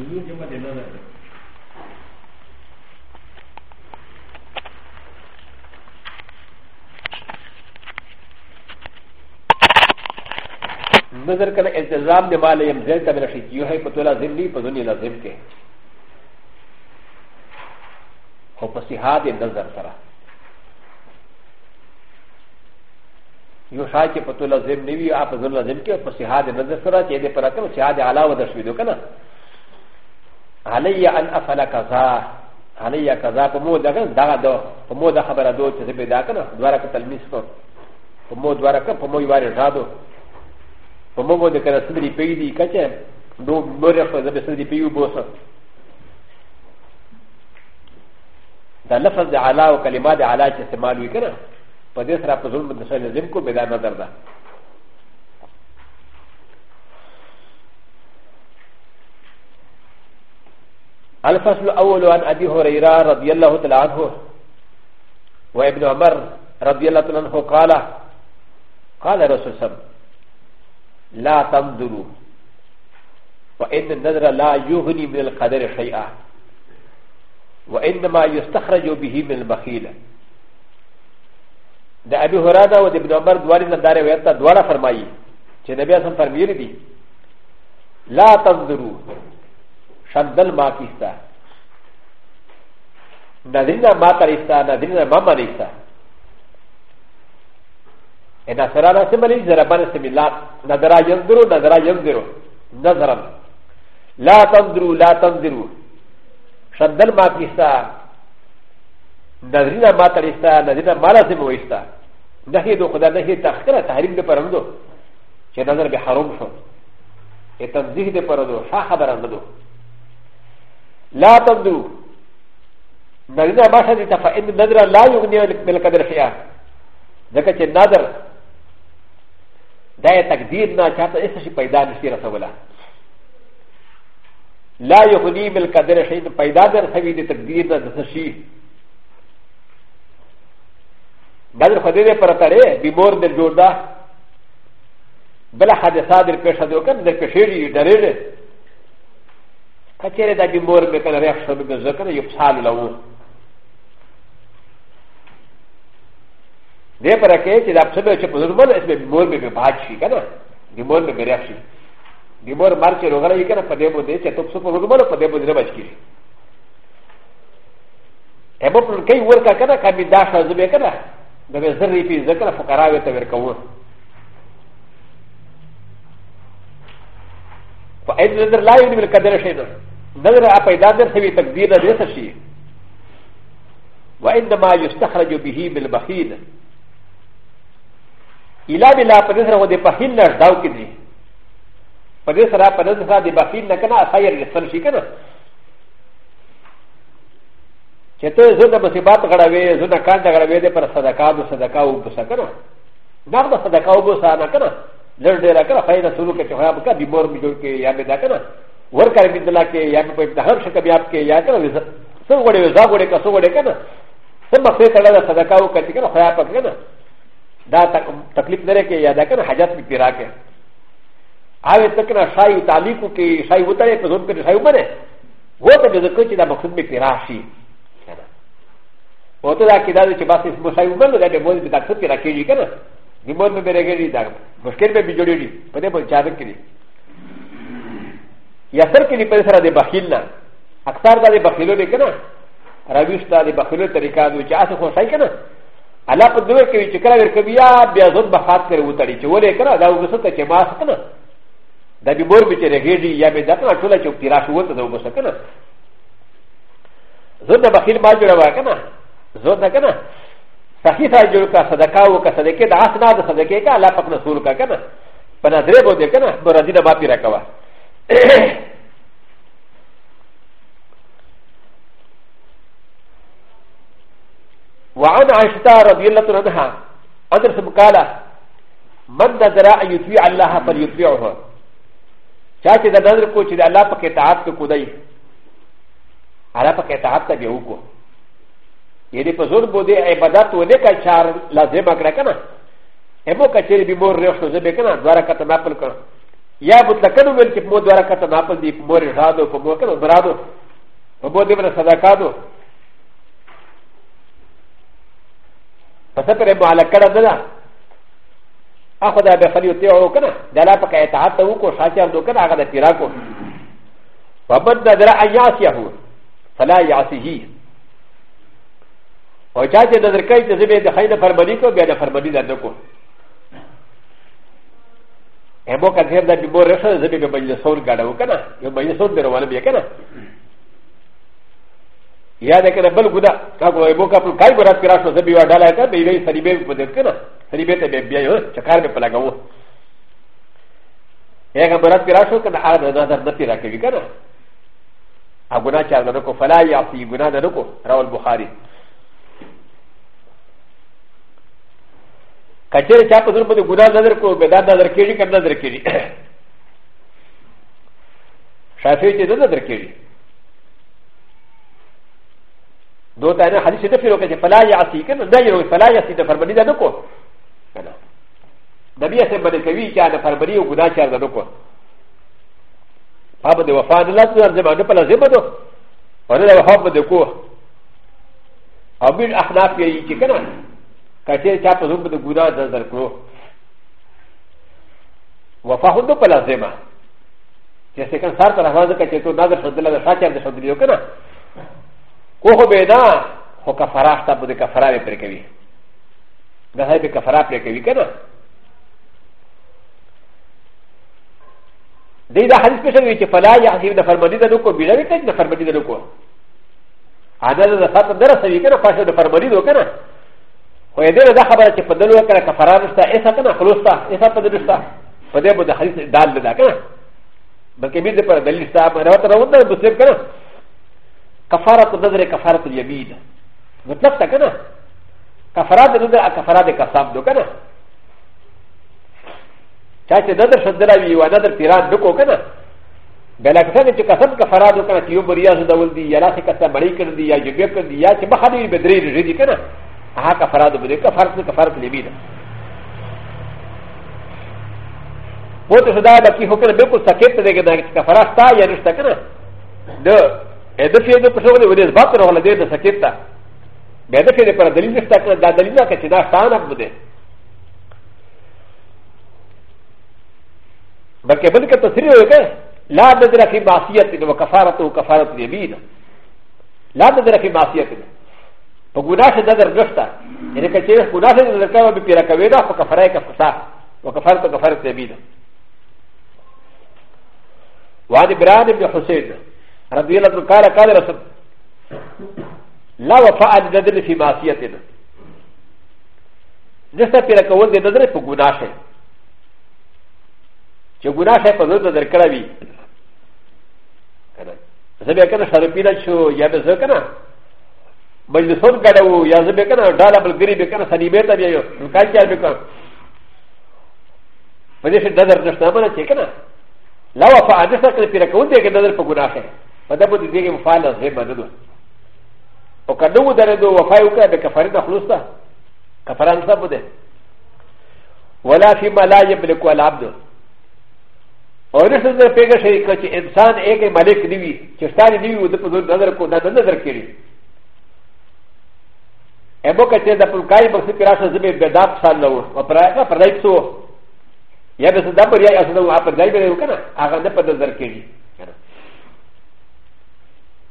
وضو کې مته نه ده نظر کنه التزام دی مال یم ځل ته راشي یو هي په تولا ذم دی په دنیا لازم کې او په صحه دی نظر سره یو شای چې په تولا ذم نیوی اپ ځل لازم کې په صحه دی نظر سره چې دې پر اکل صحه دی علاوه د شویدو کنه علي ان افعل كذا علي كذا فمود دغه دو فمود خبره دو چې به دا کنه دواره تلمیس کو فمود دواره کنه فمو یواره ځادو فمو باندې کنه سمري پی دی کچه دو مور په زبه سمري پیو بوسه دا لفظ د علا او کلمات علا چې استعمال وکړه په دې سره په ظلم د سره لازم کو به دا نظر ده الفصل الاول عن ابي هريره رضي الله تعالى عنه وابن عمر رضي الله تعالى عنه قال قال رسول الله لا تنظروا وان النذر لا يغني من القدر شيئا وانما يستخرج به من البخيل د ابي هريره و د ابن عمر دواري نداري ويتا دوارا فرمائي چې نبي اسلام فرميري دي لا تنظروا شندل ما کیستا نظرنا ما ترستا نظرنا ما منستا ان سرانا سملی زربان سمیلات نظرا ینظرو نظرا ینظرو نظرا لا تنظرو لا تنظرو شندل ما کیستا نظرنا ما ترستا نظرنا ما لازم ویستا نهي دو خدا نهي تخکره تحریم ده پرندو چې نظر به حرام شو ا تنزیح ده پرندو ښه خبره نه ده لا تبدو نرنا ما شديد فإن النذر لا يغني بالقدر فيها ذكرت النذر دا تقدير نا چاہتا اس شي پیدا نشي رسولا لا يغني بالقدر شيء پیدا در سوي دي تقدير نا دس شي بدر خدای دې پر ترې بیمور دل جوړ دا بل حادثه در پیښه دوکن در پیښې دې ډېرې كثير دا بمور بكال ريح شرب بزكر يبصال له دي بركه چې دا څه به چې په زړه باندې اسمه مور به بهاج شي کنه دی مور به بریښ شي دی مور مار چې روغره یې کنه په دې باندې چې تاسو په زړه باندې په دې باندې نه بچ کیږي هبه پر کوي ورکا کنه کمی دا شازه به کنه دا به زر ریپی ذکر فقرا وي ته ورکوه فاید زر لا یې ورکړه شي نظر ا پیدا در سوی تقدیر در رسشی و عندما یستخرج به بالبخیل الا بلا پدسر و دی بخیل نرداو کی دی پدسر ا پدسر دی بخیل نکنا اصایر رسل شی کنا چې ته زه د مصیبات غړوې زه د کاند غړوې د پر صدقه د صدقه او بس کنه دا د صدقه او بس نه کنه لړ ډیر کنه خیر رسول کې چې هغه به کدي مور می جوړ کې یا به دا کنه ور کر بھی دلا کے یا کوئی دہر شک بھی آپ کے یا کر سو بڑے وزا بڑے کا سو بڑے کا نا سب مقصد تڑا دا صدقہ وہ کرتی کرنا خیا پک نا دا تکلیف نہ رہ کے یا دا کرنا حاجت بھی پیرا کے آگے تک نا شاہی تعلیق کی شاہی ہوتا ہے پزون پر شاہی بنے وہ تو جو کچھ دا مقصد میں پیرا شی وہ تو دا کی دا چھ بس اس مشاہی عمر دا دے موز بھی دا خود پیرا کیجی کرنا نمود میں میرے گئی دا مشکل میں بھی جوڑی پتے پر چادر کری やさきにペサラでバヒルナ、アクターダでバヒルでかな、ラビスタでバヒルテリカード、ジャーソンサイカナ、アラプドゥケチカラベルビア、ビアゾンバハテルウタリチウレカラ、ダウグソテチマスカナ、ダビボルビチェレヘリ、ヤメダタナ、チュラチュピラシウタダウグソカナ、ゾンダバヒルマジュラワカナ、ゾンダカナ、サヒサジュルカ、サダカウカ、サデケダ、アスナダ、サデケカ、アラパクナソルカカナ、パナデレボデカナ、ボラディナバピラカワ。وعن عائشة رضي الله عنها أن رسم قال من نظر أن يطيع الله فليطيعه چاچ دا نظر کو چې الله په اطاعت کې کودای الله په اطاعت ته به وکړو یعنی په زور بده عبادت ونه کا چار لازم کړه کنه همو کچې به مور رښتو زبې کنه دواره کته ماپل کړه やぶたかのウェルキモドラカタナパディ、モリラド、ポモカのブラド、ポモデブラサダカド。パセプレマラカラダダ。アホダベファリオテオカナ、ダラパカエタハタウコ、シャチアドカナガダピラコ。パパダダラアヤシアホ、ファラヤシヒ。おちゃちゃでかいてぜべではいなファルマニコ、べでファルマニダドコ。ا ب و ك ا ت ي ر د ا ب ي ب و ر ش ا ز ب ي ب ا ل س و ل غ ا د ا و ك ن ا ب ا ل س و ل د ر و ا ل ب ي ك ن ا يا د ك ن ا بل غدا ك ا ب و ا ب و ك ا ب ل ك ا ي ب ر ا س ك ر ا ش و ز ب ي و ا د ا ل ا ك ا ب ي ب ي س ر ي ب ي ب د ك ن ا س ر ي ب ي ت ب ي ب ي ا ش ك ا ر ب ي ب ل ا غ و يا ك ا ب ر ا س ك ر ا ش و ك ن ا ع ا د ا د ا د ت ي ر ا ك ي ك ن ا ا غ و ن ا ش ا ر د ن ك و فلا ي ع ط ي غ و ن ا د ن ك و ر ا و ا ل ب خ ا ر ي カチェルチャプトルブダダダルコベダダダルキリカダダルキリシャフィチダダダルキリどうたらハリシテフィロケファラヤシーケンダイロファラヤシーテファバリダドコダビアセバデカビキャダファバリウグダチャダドコパブデワファンラスナゼバデパラゼバドパレラハブデコアビルアハナフィエイチケナ كثير كاتا زوم بدغودا زركو وفاهدو بلازمه جیسے کہ سار طرح واضح کا چیتو نظر شد اللہ شاہ چاہتے شد لیو کنا کو خو بیدا خو کفرا شتا بودے کفرا بے پر کوی دہائی بے کفرا پر کوی کنا دی دا حدیث پیشن وی چی فلا یحسیب دا فرمانی دا نکو بیدا بی کج دا فرمانی دا نکو آنا دا ساتھ درس ہوئی کنا فاشد دا فرمانی دا کنا و ي د ر د خبره چې په دلو کې کفاره نشته ایسا کنه خلوص ته ایسا په دلو شته په دې باندې حدیث دال ده کنه بلکې به دې پر دلیل شته په راوته راوته د مسلم کنه کفاره د نظر کفاره الیمین مطلب ته کنه کفاره د نظر کفاره د قسم دو کنه چا چې د نظر شدلا وی و نظر پیران دکو کنه بلا کسان چې قسم کفاره دو کنه چې یو بریاز ډول دی یا لاسه کته بړی کړ دی یا جبه کړ دی یا چې بخدي بدرې رېدی کنه ها كفراد بدي كفرت كفرت لبيدا وتو شدا بكي حكم بكل سكت دي كده كفرات تا يعني اشتكنا ده اذا في ده بشغل ودي بطر ولا دي ده سكت بیا د کې پر دلیل نشته کړ دا دلیل نه چې دا شان حق بده بلکې بل کې تصریح وکړه لا نظر فی معصیت و کفارت و کفارت یمین لا نظر فی معصیت パグダシダダルグスタ、エレカチェフ、グダシダルカワビピラカウェダ、パカファレカフサ、パカファルトカファルテビダ。ワディブラディブル・ホセイド、ラディラトカラカラス、ラワファアディダルフィマシアティナ。ジェスタピラカウェダダルフグダシェ。ジョグダシェパズダルカラビ。ザビアカナシャルピラチュウ、ヤベズカナ。マジでそうかどうやぜべかな、ダラブルグリベカナ、サニベタビアよ、ルカキャベカ。マジでダダダダダダチェケナ。ラワファアジャサクピラコンテケダダポグラヘ。パダボディディムファイナーズヘマドド。オカドウダレドウファイウカベカファリナフルスタ。カファランサブデ。ウォラフィマライブレコアラブド。او نه څه پیګه شي چې انسان یې ملک نیوي چې ستاره نیوي د په نظر کو نه نظر کړي ا ب و ك ت ي د ا فلكاي بس كراشه زبي بدات سالو و برايكا فرايكسو يا بس دابر يا اسدو ع ب د ا ي بيو كنا اغا دبدا زركيجي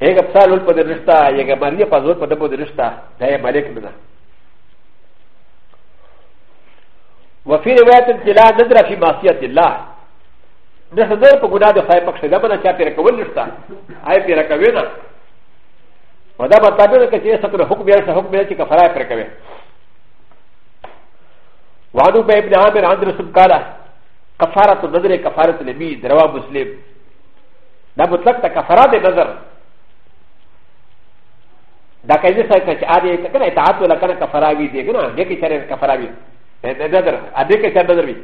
ايه بسالو بدرستا يا ماريا فازو بدرستا دايا مالك بدا وفي روايه الجلا ندرى في معصيه الله نحن نرى بغنى دفاع بكشه دبنا شاطر كونستا هاي بيركبنا و دا به تابع ده که چې ستر حکم بیا څه حکم بیا چې کفاره پر کوي وانو به ابن عامر عند رسول قال کفاره تو نظر کفاره نبی دروا مسلم دا مطلق ته کفاره ده نظر دا کایزه څه چې اده ته کنه اطاعت ولا کنه کفاره وی دی کنه دې کې چیرې کفاره وی نظر اده کې چیرې نظر وی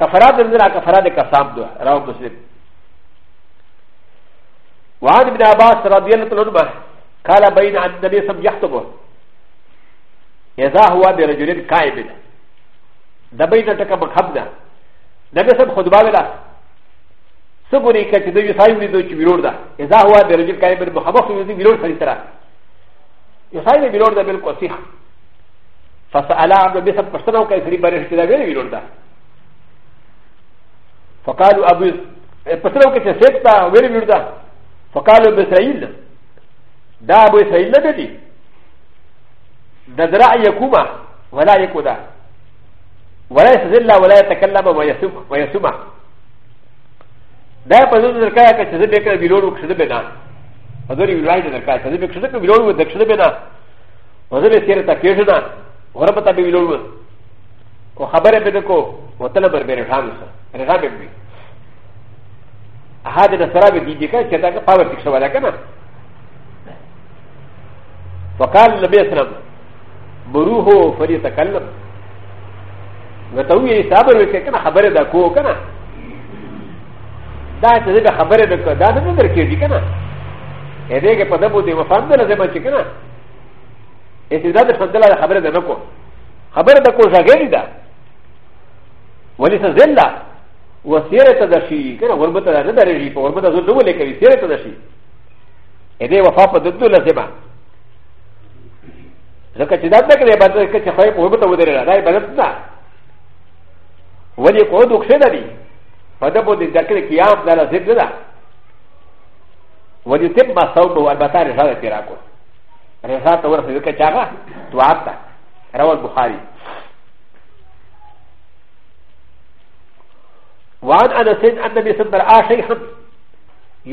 کفاره ده نظر کفاره ده کسام دو راو مسلم وعن ابن عباس رضي الله عنه قال بين عن النبي سم يحتبه إذا هو برجل كائب دبينا تك مخبنا نبي سم خطبه ولا سبوني كتدو يسايم لدو تبيرور دا إذا هو برجل كائب مخبخ يزي بيرور فريترا يسايم بيرور دا بالكو سيح فسألا عبد النبي سم قشتناو كيسري بارش كده غير بيرور دا فقالوا أبو پسرو كتسيكتا غير بيرور دا فقالوا بإسرائيل だぶさいなでり。だだらやくま、わらやくだ。わらやせらわらやたかんらばわやすま。だぱずるかやかしでべかびろうくしでべな。あどりらいでかしでべかしでびろうくしでべな。わざべせらたけしな。わらばたびろう。おはばれべでこ、わたらばべるはんさ。れはべび。あはでなさらべきでかしでかパワーピクションはなかな。وقال النبي صلى الله عليه وسلم بروحه فليتكلم وتوي صبر وكنا خبر دا كو كنا دا چې دا خبر دا کو دا نه درکېږي کنه اې دې کې په دبو دې وفهم نه زما چې کنه استعداد فضل خبر دا نکو خبر دا کو ځاګېږي دا ولې څه زله وسیره ته دشي کنه غربت نه درېږي په غربت زو دوله کوي سیره ته دشي اې دې وفا په ددو لزمه ل ك ن هذا كان يبدو ك ت ف ا ي ق و ب ت و د ر ل ا ي بلدنا ولي قود و ك س د ر ي فدبو د ذكر كيام ل ا زبدا ولي تم صوبه و ا ل ب ت ا ر ج ا ل ت ر ا ك و رسالة ورثة ذ ك ا شاغا توعبتا روى البخاري وعن انا سيد ان النبي صلى الله عليه وسلم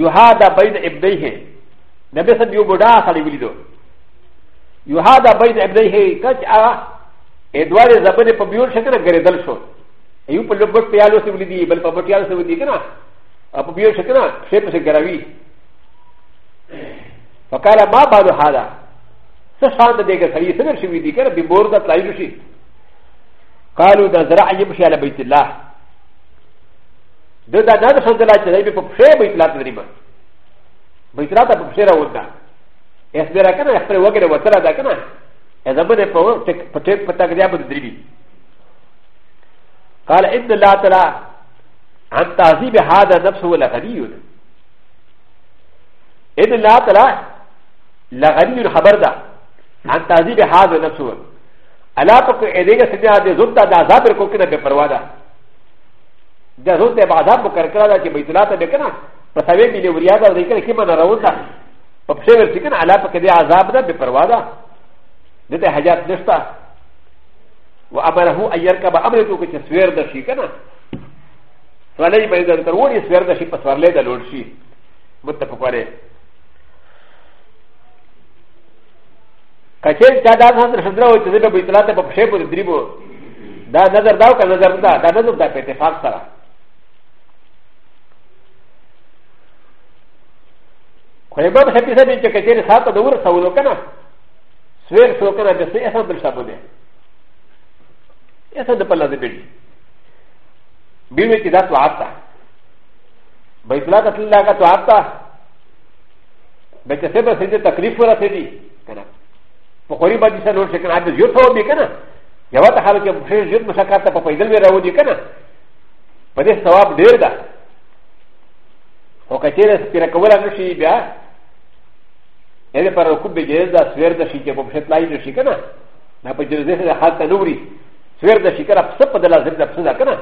يهادى بين ابنيه نبي صلى الله عليه وسلم يبدا خلي ولده یو ها دا بین ابنیه کچ آغا ادوار زبن پا بیون شکر گردل شو یو پا لبت پیالو سولی دی بل پا بطیالو سولی دی کنا پا بیون شکر شیپ سے گروی فقال ما بالو هادا سشان دا دیگر سری سنر شوی دی کنا بی بور دا تلایلو شی قالو دا زرع یمشی علی بیت اللہ دا دا نا دا خندلا چا دا بی پا پشی بیت اللہ تدریبا بیت اللہ تا پا پشی راود دا ا س ب ر ا ك ن ا اخبر وكر وترى ذ ك ن ا ا ذ ا ب ن ا فهو تكتب فتاكدى بدريبي قال إ ن الله ترى عن تعذيب هذا نفسه لغني إ ن الله ترى لغني خبر ذا عن تعذيب هذا نفسه الا تكو اديك سنيا دي زرطة دا زابر كو كنا بفروادا دا زرطة بعذاب مكركرا دا كي بيتلاتا بكنا فتاوين بني وريادا ذكر كما نراون دا و ف ش ي ر سيكون على فكره عذاب ده ببرواده ده حاجات نشتا و أ م ر ه أ ن يركب أ م ر ت و ك تسوير ده شي كنا فلن يبقى اذا تروني سوير ده شي فسوار لي ده لون شي متفق عليه كاشين كادان هذا الحضره وتزيد بيتلاته بفشيبه تدريبه ده نظر ده وكان نظر ده ده نظر ده باتفاق سره こればヘピセビンチェケティサートドウルサウロカナスウェルソーカナデスエサブルサブネエサブルビルビルウィキダトアタバイトラダトラガトアタバイトセブルセディタクリフォラセディカナポコリバディサノシェカナディユトウビカナヤワタハルケムシェルジュムシャカタパパイデルウィラウディカナパディスタワーブデルダ و ك ت ي ر ا س ب ي ر ك و ل ا نشي بها エレパラコベジェザ、スウェルダシケボシェッライドシケナ、ナポジェザハタノリ、スウェルダシケラプサパデラゼダプサダカナ、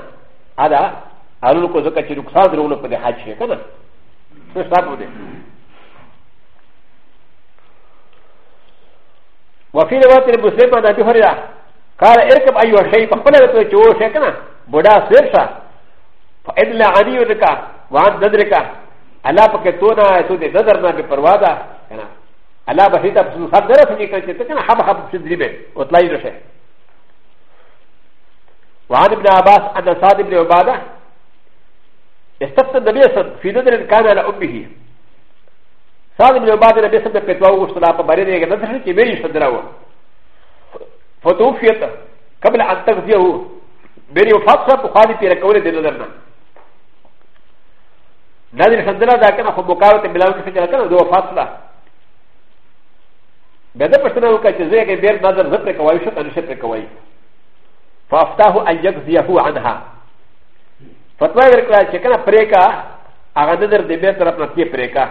アダ、アルコゾカチルクサドロノポデハチェカナ、スタブデ。وفي روايه المسلم عن ابي هريره قال اركب ايها الشيء فقلت له شو شكنا بدا سيرشا فادلى عني ودكا وعن ندركا الا فكتونا سودي ندرنا بفرواده كنا الله بشيطة بسنو صاب درس نيكا تكنا حب حب سدريبه وطلعي رشه وعن ابن عباس أن صاد بن عبادة استفتى النبي في نظر كان على أمه صاد بن عبادة النبي صلى الله عليه وسلم فتواه وشتلا فمريد يجب نظر كي بيش تدراوه فتوفيت قبل أن تغذيه بيري وفاق صاحب وخالي في ركولة دي نظرنا نظر شندلا دا كان خبوكارة بلاوك فجلا كان دو وفاق صاحب ب د ا پښتنه وکړه چې زه یې بیر نظر زه پرې کوی شو کنه شي پرې کوی فافتاه ان یجزیه عنها فتوا یې ورکړه چې کنه پرې کا هغه د در دې بیر طرف نه کې پرې کا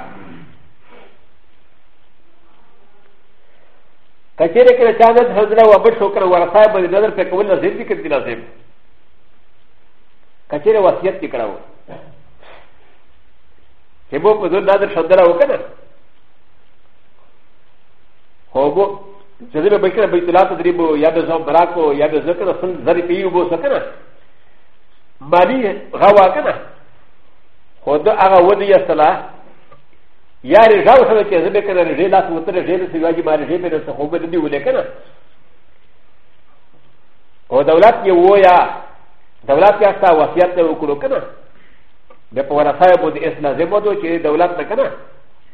کچېره کې چا د حضره و ابو شکر ورثای په نظر پرې کول لازم دي کړي لازم کچېره وصیت کړه و چې بو په دغه نظر شدره وکړه او بو چې دې به کړه بیت الله تدریب یا د زو براکو یا د ذکر سن زری پیو بو سکنه مالی غوا کنه خو دا هغه ودی اصطلاح یا رجاو سره چې زه به کنه رجې لاس وتر رجې له سیواجی ما رجې به نه خو به دې ولې کنه او دولت یې و یا دولت یې استا وصیت وکړو کنه د په ورثه بو د اسلام زموږ چې دولت نه کنه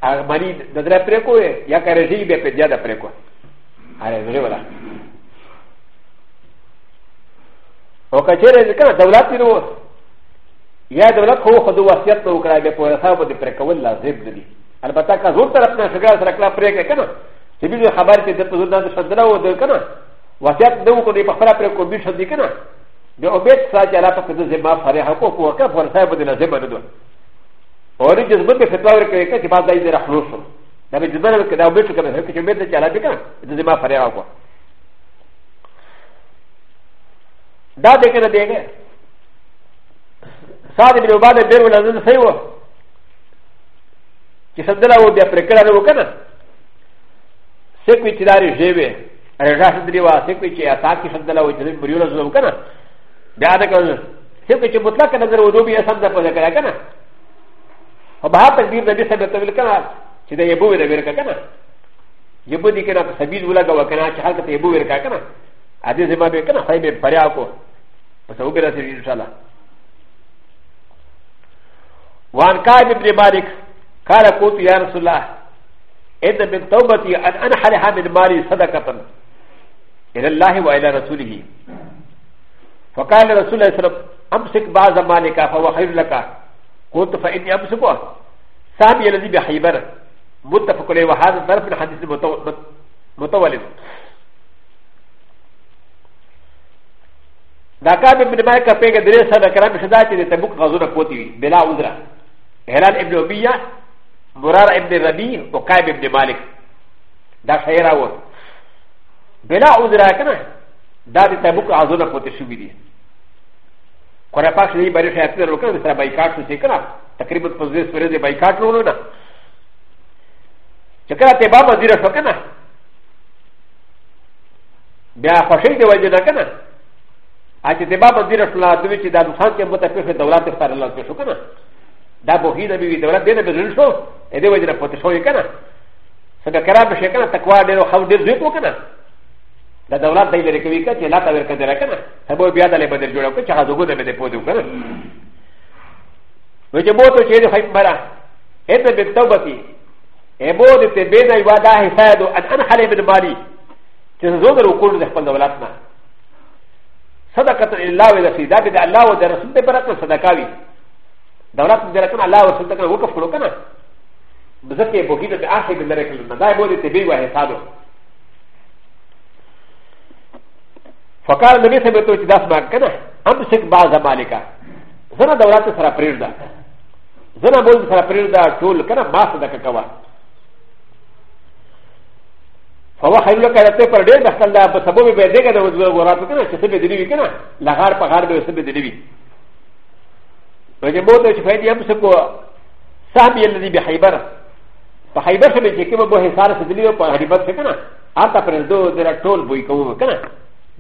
アマニダダプレコエ、ヤカレジーベペディアダプレコエ。アレズレバラ。オカチェレズカダウラピロー。ヤダウラコーホドワシャトウクライベポエサボディプレコエラゼブディ。アルバタカゾウタラプナシュガーサラクラプレケケナ。セビルハバリテデプズナシャダウディケナ。ワシャトウクリパファラプレコミシャディケナ。で、おべつさじゃらかくずまファレハコフォーカーフォーサーブでなぜまるの。اور یہ جذبہ کے فتوا کرے کہ بعد دائی ذرا خلوص ہو دا به جذبہ کہ دا بیٹھ کے ہے کہ جو بیٹھ چلا بھی کا جذبہ فریا ہوا دا دیکھے نہ دے گئے سعد بن عبادہ بیر ولزل صحیح ہوا کہ سدلا وہ بیا پر کڑا نو کنا سیکوی چداری جیوے رجا سدری وا سیکوی چے عطا کی سدلا وہ جذبہ بریول زلم کنا بیا دا کہ سیکوی چ مطلق نظر وہ دو بھی اسد دا پڑا کنا وما تكبير نبي سبب تقول كنا سيدا يبوي ربي ركا كنا يبودي كنا تسبيل ولا قوة كنا شحالك يبوي ركا كنا هذه زمان بكنا خيبة برياكو بس هو بنا سيدي إن شاء الله وعن كعب بن مالك قال قلت يا رسول الله إن من توبتي أن أنحلها من مالي صدقة إلى الله وإلى رسوله فقال رسول الله صلى الله عليه وسلم أمسك بعض مالك فهو خير لك قلت فإني أمسكه سام يلزي بحيبر متفق عليه وهذا ظرف من حديث متولد دا کاب ابن مالک پیګه درې سره کرام شدا چې د تبوک غزوه کوتی وی بلا عذر هلال ابن ابیہ مرار ابن ربی او قائب ابن مالک دا شعر و بلا عذر کنه دا د تبوک غزوه کوتی شو دی قرآن پاک دې باندې شاعت ورکړ سره بایکاټ څه کړه تقریبا په دې سره دې بایکاټ ورو نه چې کله ته بابا زیره شو کنه بیا خوشې دی وجه نه کنه ا چې ته بابا زیره شو لا دوی چې دا نقصان کې مت په دولت سره الله کې شو کنه دا بوخی نه بي دولت دې نه بدل شو دې وجه نه پته شو کنه څنګه کرا به شي کنه تقوا دې خو دې زوی کو کنه دا دولت دې لري کوي کنه چې لا تا ورکړه کنه هغه بیا دې بدل جوړو کنه چې هغه زګو دې بده پوهو کنه و ج ب و ت و شيء خيب مرا اتى بالتوبتي ابود تبين يوادا حفاظ ان انحل من مالي تزود الوقود لحفظ دولتنا صدقة الله و رسيدا بدا الله و رسول براتنا صدقاوي دولت براتنا الله و صدقنا وقف كله كنا بذكي بوكينا بآخر من ذلك لنا دا ابود تبين وحفاظه فقال النبي صلى الله عليه وسلم امسك بعض مالك زنا دولت سره پریږده ز ن ا بول سره پرې دا ټول کنه ما څه دک کوا فوا خیر له کړه ته پر ډېر دخل دا په سبب به دې کنه وځو غورات کنه چې څه به دې وی کنه لغار په غار به څه به دې وی وجه مو ته چې فائدې هم څه کو صاحب یې لدی به خیبر په خیبر څه به چې کوم به حصار څه دې په حریبت څه کنه آتا پر دو در ټول بوې کوم کنه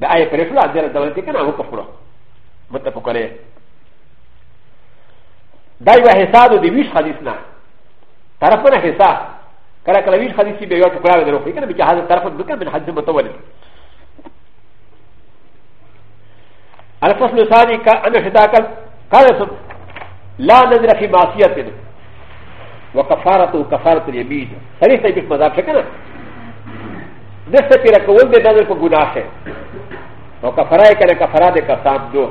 دا آی پرې فلا در دولت کنه وکړو متفق علیه だいはヘサードでウィッシュハディスナ。タラフォンヘサー。カラカラウィッシュハディスビヨークラブでロフィカルビキャハザタラフォンドカメンハディスマトワリ。アルファスルサニカ、アメシタカ、カラソン、ランデラフィマシアティン。وكفاره وكفاره اليمين فليس يبيك مذاب شكرا نفسك لك ولد دادر كو غناشه وكفاره كان كفاره دي كسام دو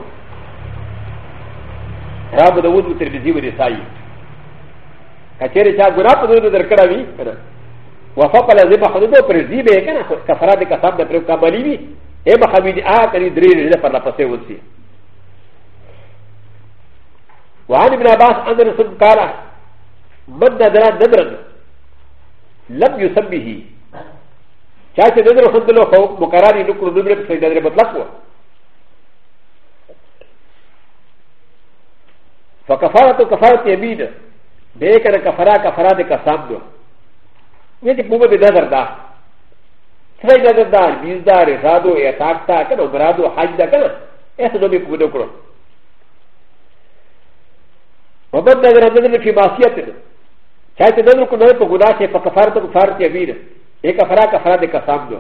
ラブドウドウテレビジブリサイカチェリシャグラブドウドウカラビワファパラゼバハドドプレジベーカナカファラデカサブプレカバリビエバハビディアーカリデリレファラパセウシワアニブラバスアンデルスンカラマンダダランデブランラムユサビヒチャチェデルスンドロフォーモカラリノクルドブレプセイダレバトラコ و كفاره كفاره يمين بيكر كفاره كفاره كسامدو ويجب موضوع نظر دا سري نظر دا ميزدا رزادو اتاكتا كنا ومرادو حج دا كنا ايه سنومي كودو كرو ومن نظر نظر في معصيتنا چاہے تو نظر کو نظر تو گناہ سے فکفارت کفارت یمین ایک افرا کفرا دے کا سامنا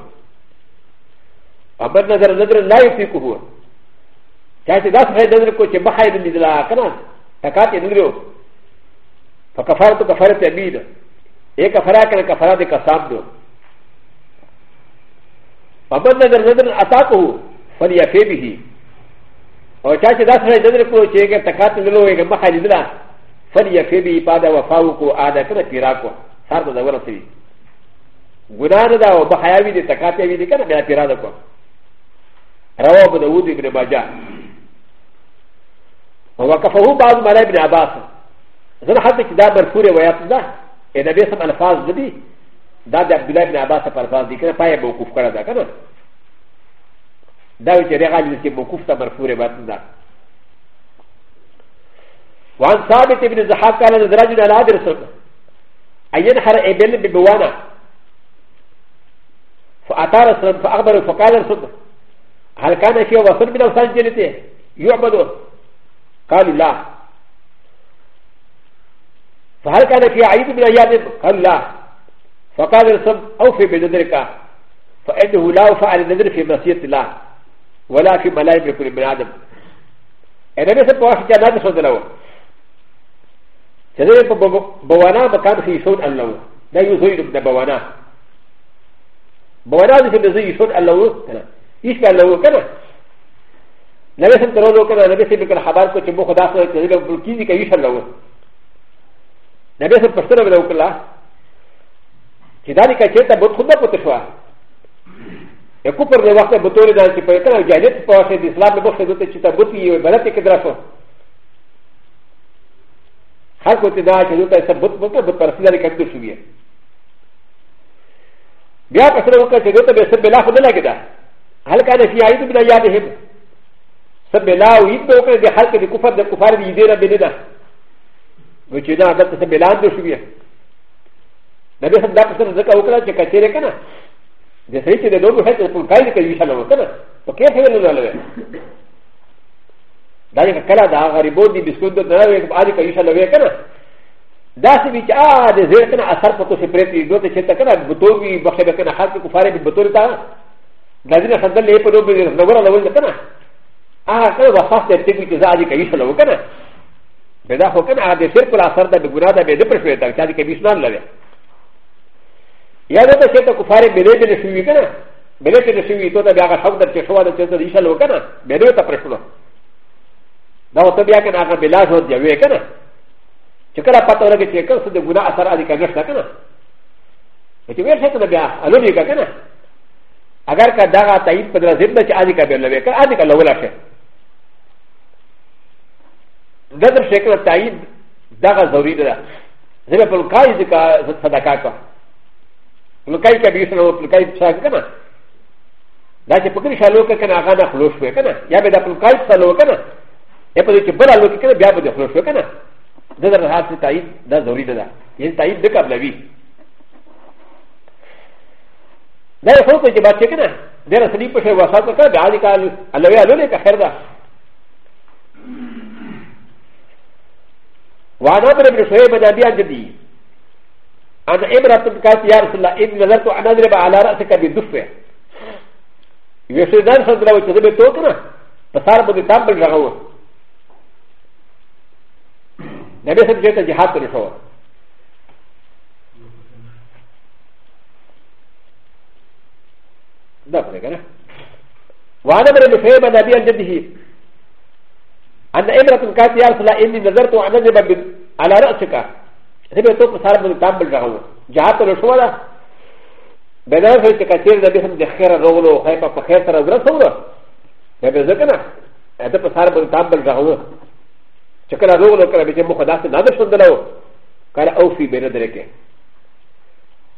امن نظر نظر لا یفیقو ہوا چاہے تو دس ہے نظر کو چھ بخائے نمدلا کنا فقط ينرو فكفرت كفرت يمين اي كفرا كان كفرا دي كسام دو فمن نظر نظر اتاكو فليفي به او چا چې دا سره نظر کو چې کې تکات نلو یې مخه لیدلا فليفي به پاده وفاو کو عاده کړه پیرا کو سر ته ورسوي ګناه نه دا او بحیا وی دي تکات وی دي کنه بیا پیرا ده کو رواه ابو داود ابن ماجه وكفه بعض ملاي بن عباس زر حتى كتاب مرفوع روايات ده إذا بيسم ألفاظ ذبي دا د عبد الله بن عباس په الفاظ دي کنه پای موقوف کړه دا کنه دا چې هغه حدیث کې موقوف ته مرفوع روایت ده وعن ثابت بن زحاق قال ان رجل على عبد الرسول ان ينحر ابن ببوانا فاتى رسول فاخبره فقال رسول هل كان في وصل من اوصال جنته يعبده قالوا لا فهل كان في عيد من ايام قال لا فقال الرسول اوفي بنذرك فانه لا وفى على النذر في معصيه الله ولا في ملائكه كل بني ادم انا لسه بوحش جنات صدر له كذلك بوانا مكان في شون الله لا يزيد من بوانا بوانا في يزيد شون الله يشبه الله كذا なべさんとろうからなべせびからはばこちもこだされてるぶきにかいしゃろう。なべさんとろうからちだりかけたぼとだことしわ。よくでわかるとおりだけパレタのジャイアントパーセント、イスラムボスでちたぶきをばらてけだそう。はこてだけどたさぶとぶたらしだりかけしゅうや。ビアパスローカーでべせべらほどなげだ。はるかでしあいとびなやでへん。سبلا و يد بوكر دي حلقه دي كفر دي كفار دي يدينا بندا وچنا عدد سبلان دو شوية نبي صلى الله عليه وسلم ذكا وكلا چه كتيره كنا دي سيد چه دي دونو حيث رسول قائد كي يشان لما كنا وكي حيوان لنا لنا داني كلا دا غريبون دي بسكون دو نراوه آدي كي يشان لنا كنا دا سي بيچ آ دي زير كنا اثر پتو سي پريتي دو تي چه تا كنا بطور بي بخش بكنا خالق كفار بي بطور تا لازم خندل لئے پدو بي نورا لول كنا アーはファスティングザーディケイションを受けない。ベダホケンアーディセクラサダビグラダビデプレフェタキャリケビスナンレ。やだとセトコファレベレベレシュウィケナ。ベレベレシュウィトダビアガハウダチェシュワダチェダイシャロケナ。ベレタプレフェダウトビアケンアガベラジョンジャウィケナ。チェカラパトラケチェカスデグラアサラディケナシタケナ。ウィルセクラビアアロニカケナ。アガカダガタイプラゼンダチアディカベレベレケアディカロウラシェ。ダダシェクラタイダガザウリダゼレプルカイズカザサダカカプルカイカビューションプルカイサーカナダシェプクリシャロケカナガナフロシュエカナヤベダプルカイサロケナエプリキブラロケカナビアブデフロシュエカナダダハスタイダザウリダインタイデカブラビダイフォークジバチェケナダラスリプシェワサトカダアリカアルウェアルネカヘルダ وعن عمر بن شعيب بن ابي عجدي عن عمرة قالت يا رسول الله اني نظرت ان اضرب على راسك بدفه يقول لك ان تضرب تضرب فصار بدي تابل لغوه نبي صلى الله عليه وسلم جهاد كنشوه ده وعن عمر بن شعيب بن ابي عجدي ان عمرة قالت يا رسول الله اني نظرت ان اضرب على رأسك ربي توب صار من تامل رغو جهات الرشوة بدأ في تكثير ده بهم ده خير الرغلو خيفة فخير ترى زرس هو ربي ذكنا هذا صار من تامل رغو شكرا رغلو كلا بيجي مخداس نادر شندلو قال أوفي بين ذلك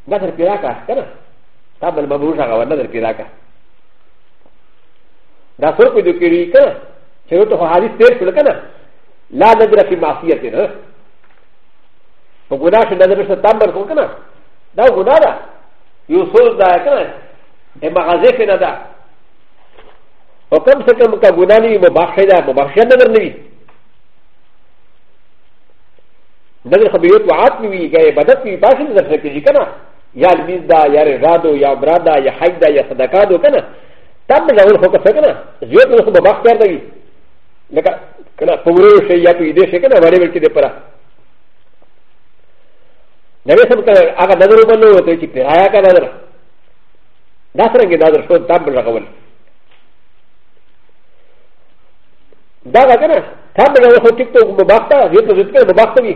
نادر بيراكا كنا تامل مبروش رغو نادر بيراكا دا سرق دو كيري كنا شنو تو حديث تير شو لكنا لا نجرى في معصيتنا و گناه شو نظر شو تنبر کو کنه دا گناه ده یو سوز ده کنه ای مغازه که نه ده و کم سے کم کا گناه نوی مباح شده مباح شده نظر نوی نظر خبیوت وعات نوی گئے بدت نوی پاس نظر سکتی کنه یا المیز ده یا رضا ده یا براد ده یا حج ده یا صدقه ده کنه تنبر نظر خو کسه کنه زیوت نظر مباح کرده وی لکه کنه پورو شی یا پیده شی کنه وره بلکی ده پره なべさんからあがなどるものをときて、あやかなどる。なさらげなどるそうたぶらがわる。だがかな、たぶらがほきともばった、よくずっともばったみ。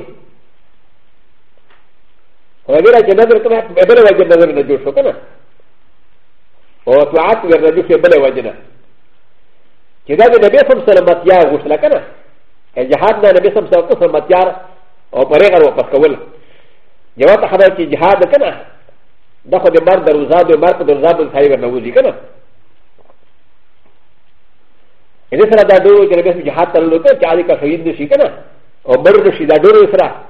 おやらけなどるとは、べらわけなどるのじゅうそかな。おとあきがなどるせべらわけな。きだでなべさんさらまやをしらかな。え、じゃはなべさんさらまやをパレがわかわる。よたはばきジハーデカナだこでマーダウザードマークドザードサイバーのウジカナエレサダドウジレベルジハータルカチアリカフィンドシカナオバルドシダドウスラ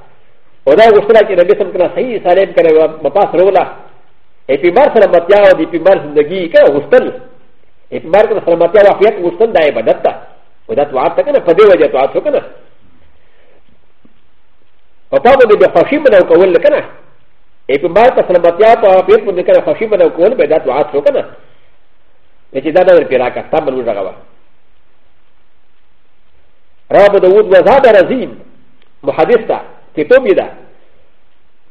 オダウスラキレベルカナサイサレンカナマパスローラエピマーサラマティアオディピマーサンデギーカウステルエピマーサラマティアワフィアウステンダイバダタウダトワタカナパデウジャトワトカナパパでファシブナウコウルカナエピマータスラマティアパーペプルカナファシブナウコウルベダトアスロカナエチダダルピラカタブルラガワラブドウッドワザダラズインモハディスタティトビダ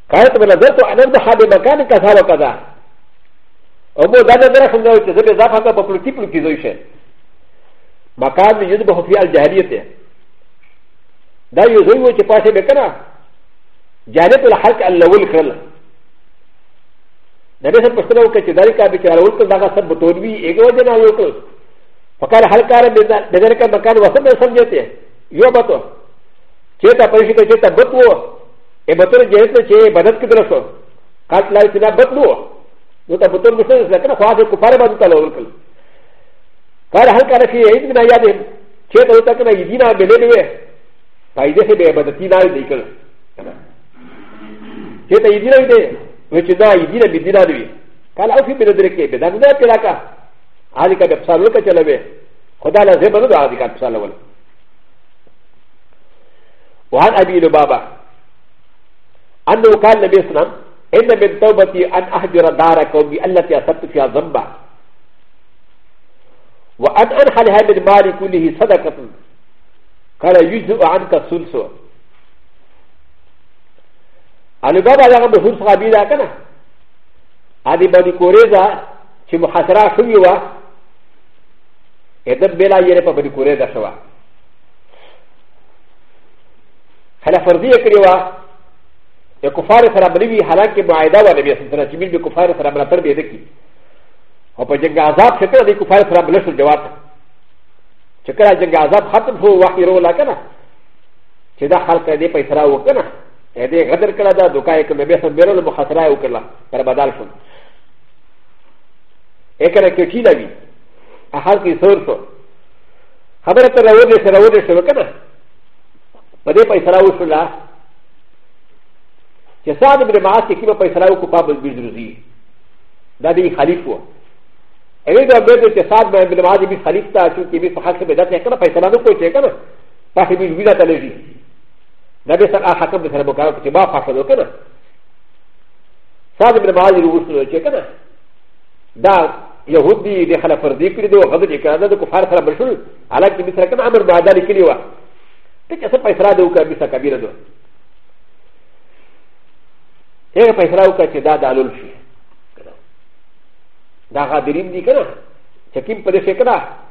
カヤトブラザトアナザハデマカニカサワカダオモダダダラフンダウチザベザファカパプルティプルキゾイシェマカンユズボフィアルジャリエティダユズウォチパシェベカナ جانب الحق الاول کرل نبی صاحب پښتنه وکړه چې داری کا به چې الاول کړ داګه سب بتوروي ایکو جنا یو کړ فقال هل کار بدر کا مکان وسط میں سمجھتے یو بتو چیتا پریشی کا چیتا بتو اے بطور جہت میں چے بدت کی طرف کاٹ لال سنا بتلو نو تا بطور مشن اس لکنا خواہ کفار بازو تا لول کل قال هل کار فی عید بنا یاد چیتا ہوتا کنا یدینا بلے لیے فائدے سے بے بدتی نال نکل چې ته یې دی راوي دی و چې دا یې دی راوي دی راوي کله او فی په درې کې به دا نه پیدا کا حالي کا په څالو کې چلوي خدا له زه بده دا دي کا په څالو ول وعن ابي لبابا انه قال النبي صلى الله عليه وسلم ان من توبتي ان اهجر دارك وبالتي اصبت فيها ذنبا وان انحل هذا المال كله صدقه قال يجزء عنك الثلث ان بابا دا مشهور صحابي دا کنه ادي بني قريظه چې محاصره شوی و ادب بلا یې په بني قريظه شوا کله فرضیه کړی و یا کفار سره بلوي حالانکه معاهده و نبی صلی الله علیه وسلم چې کفار سره برابر به دکی او په جنگ عذاب شکر دی کفار سره بلشل جواب چې کله جنگ عذاب ختم شو وحی رو لا کنه چې دا خلک دې پیسې راو کنه ا د ي غدر كلا دا دوكا يكم بيسم بيرو المخاطره وكلا پر بدل شون اكره كتي لبي احال كي سور شو خبره تر رو دي سر رو دي شو كنا پدې پیسې راو شو لا چې صاحب بن معاص کې به پیسې راو کو پابل بيزروزي دا دې خلیفہ اوی دا به چې صاحب بن معاص به خلیفہ چې به په حق به دا څنګه پیسې راو کوي چې کنه پاتې بيزروزي ته لږي なべさあはかぶさまかきばはかどかな。さあ、でもありうすのチェックな。だ、よほびではなふりくりど、はずにかなどこファーサーブルー、あらきみさかなまだだりきりは。てかさぱいさらどかみさかびらど。えぱいさらうかちだだるし。だがでりんでかな。チェキンプレシェクラ。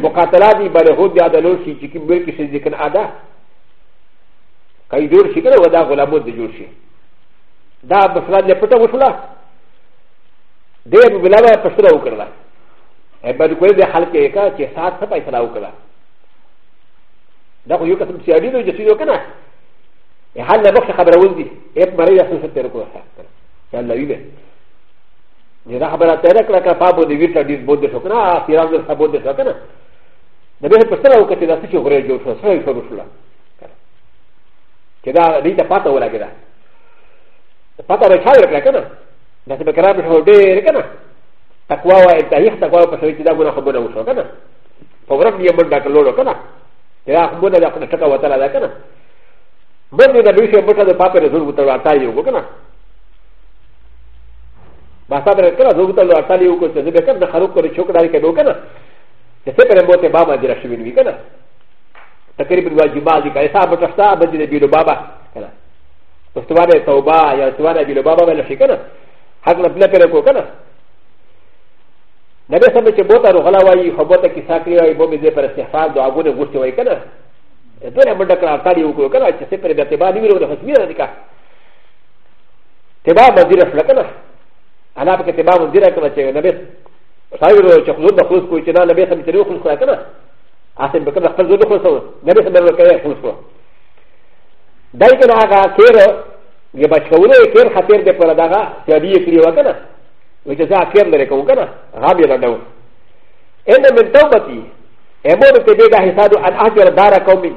もかたらにばれほびあだるし、チキンブルキシンディケンアダ。カイドルシカラダゴラボディジューシーダーバスラディプタウスラデーブラバーパスラウカラエバルクエデハルケーカチェサーサパイサラウカラダホユカスシアリドジュシヨカナエハナボシャハブラウンディエプマリアスンセテルコラサンダユベジャハバラテレクラカパボディビタディズボディショカナフィランドサボディショカナダメパスラウカチェダショグレジューショーショーショー ك ذا ليس فاتا ولا كذا فاتا بشاور كذا لكن بكلام الحوبير كذا تقوى وانتهيخ تقوى وفشويت ذا ولا خبونا وشو كذا فورك لي يمر ذاك اللولو كذا كذا خبونا ذاك نشكا وتلا ذا كذا من دون بيشي يمر ذا بابا رزول وتلا تايو كذا ما صبر كذا زوج تلا تايو كذا زي كذا خلوك كذا شوك ذلك كذا كذا セペレンボテバーマンディラシュウィンウィーガナ تقریبا واجبات دي کایسا بټښتا بدې بیلو بابا کنه استواره توبه یا استواره بیلو بابا ولا شي کنه حق نه بل کړو کنه نبی سمې چې بوته غلا وایي خو بوته کې ساکري وایي بو دې پر استغفار دعاګونه غوښتي وایي کنه دوی هم ډکړه اړتیا وکړو کنه چې څه پر دې ته باندې ویلو نه خسمیر دي کا تبا مزیر فل کنه انا په کې تبا مزیر کنه چې نبی صاحب چې خود د خود کوی چې نه نبی سمې چې خود کنه アセンブカフルドコソウ、ネベセブルケアコソウ。ダイケナガ、ケロ、ゲバチコウレ、ケルハテルデパラダガ、テリエクリワカナ、ウィジザーケルデレコウカナ、ラビラダウン。エンドメントバティ、エモルテベダヘサド、アンアジャダラコミン。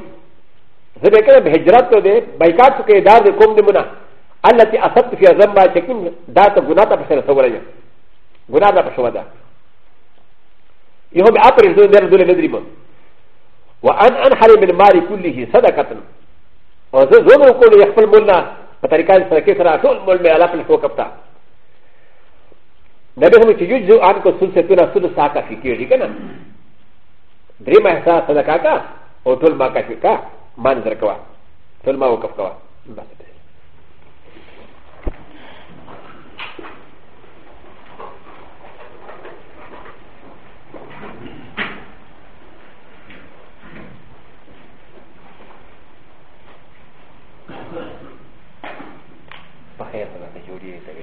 ゼベケルヘジラトデ、バイカツケダーデコムデムナ、アラティアサプフィアザンバチキン、ダータグナタプセルソウレヨ。グナタプシュワダ。よくアプリズムでるどれでも。وان انحر من مال كله صدقه وذا زوم يقول يخفل مولنا بطريقه سركي سرا طول مول ما على فلكو كبتا نبي هم يجوز ان كو سلسلتنا سلسا كافي كيري كنا دريم احساس صدقه كا او طول ما كافي كا مان زركوا طول ما وقف كوا بس خیر ته جوړیږي